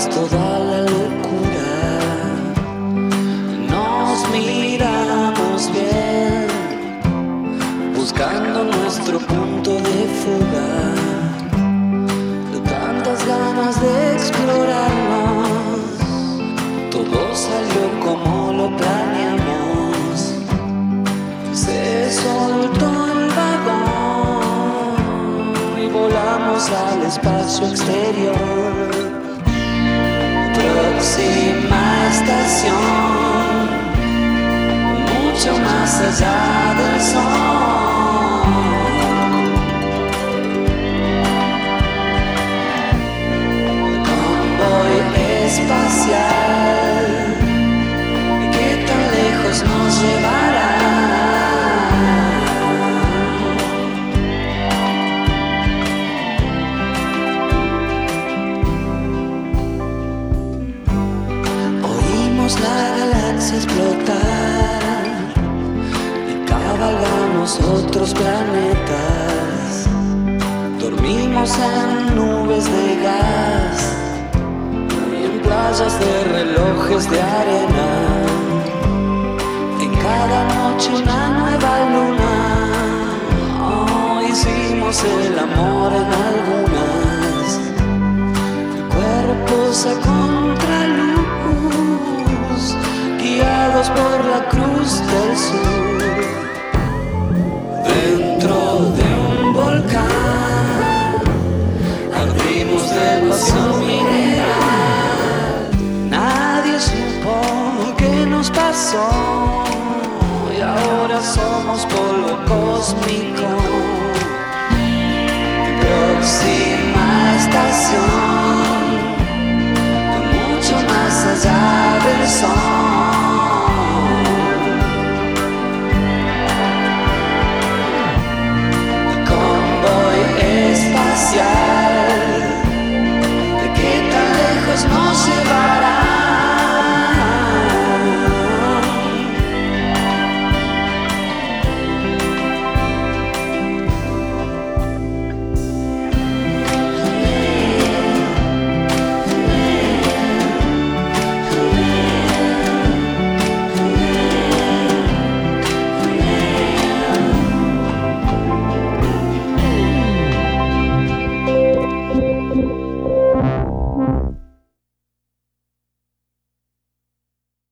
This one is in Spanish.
toda la locura. Nos miramos bien, buscando nuestro punto de fuga. De tantas ganas de explorarnos, todo salió como lo planeamos. Se soltó el vagón y volamos al espacio exterior. Próxima estación, mucho más allá del sol. Cabalgamos otros planetas. Dormimos en nubes de gas y en playas de relojes de arena. En cada noche una nueva luna. Oh, hicimos el amor en algunas cuerpos a contraluz, guiados por la cruz y ahora somos polvo cósmico. Próxima estación,